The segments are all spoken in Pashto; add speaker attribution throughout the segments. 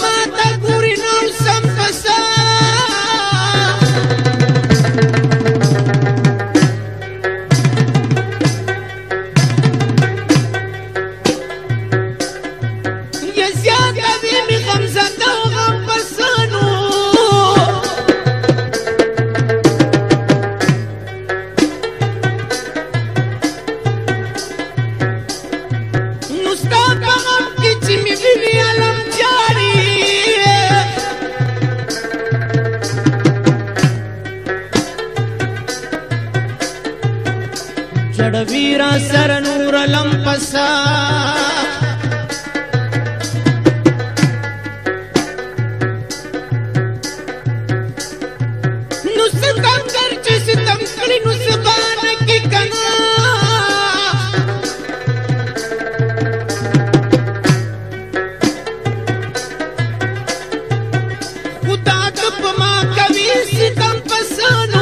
Speaker 1: my دی را سر نور لم پسا نو ستم کر چې ستم کړی نو سبان کې کنا خدا ته ما کوي ستم پسند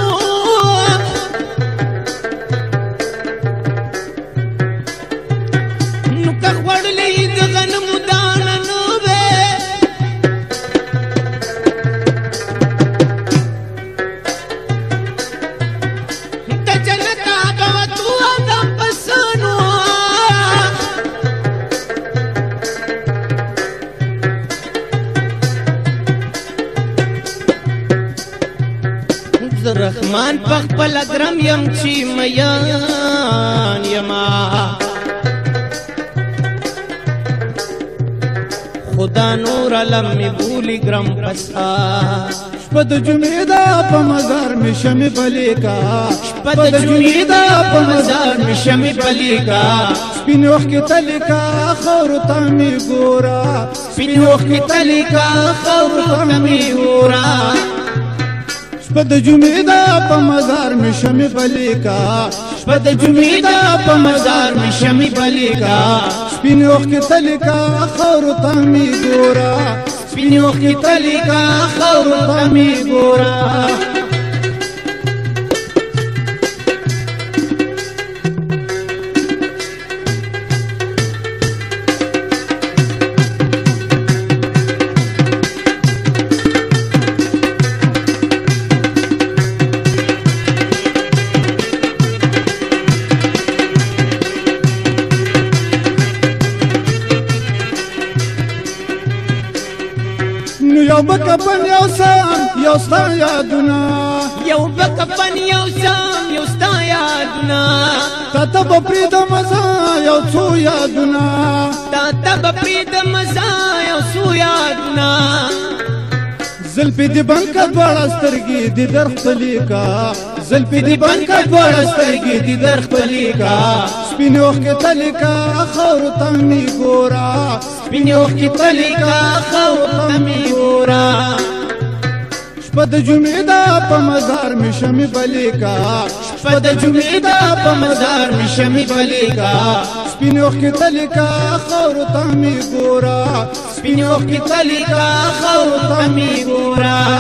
Speaker 1: عبدالرحمن پخپل اگرم یم چی میان یما خدا نور علم می بولی گرم پسا شپد جمیدا په مزار می شمی بلی کا شپد جمیدا په مزار می شمی بلی کا سپین وخت کې تلکا خور ته می ګورا سپین وخت کې تلکا خور ته می ګورا شپه د جمعې دا په مزار مې شمې بلې کا شپه د جمعې دا په مزار مې شمې بلې کا سپین اوخ کې تلې کا خور ته مې ګورا سپین اوخ کې تلې کا خور ته مې ګورا یو بکفن یو سام یو ستا یادونه یو بکفن یو سام یو ستا یادونه تا ته به پرېږدم زه یو څو یادونه تا ته به پرېږدم زه یو څو یادونه زلفی دی بنکا دوارا سترگی دی درخ پلی کا زلفی دی بنکا دوارا سترگی دی درخ پلی کا سپینوخ کې تلکا خور تمی ګورا سپینوخ کې تلکا خور تمی ګورا شپه د جمعې دا په مزار مې شمې بلې کا شپه د جمعې دا په مزار مې شمې بلې کا سپینوخ کې تلکا خور تمی ګورا سپینوخ کې تلکا خور تمی ګورا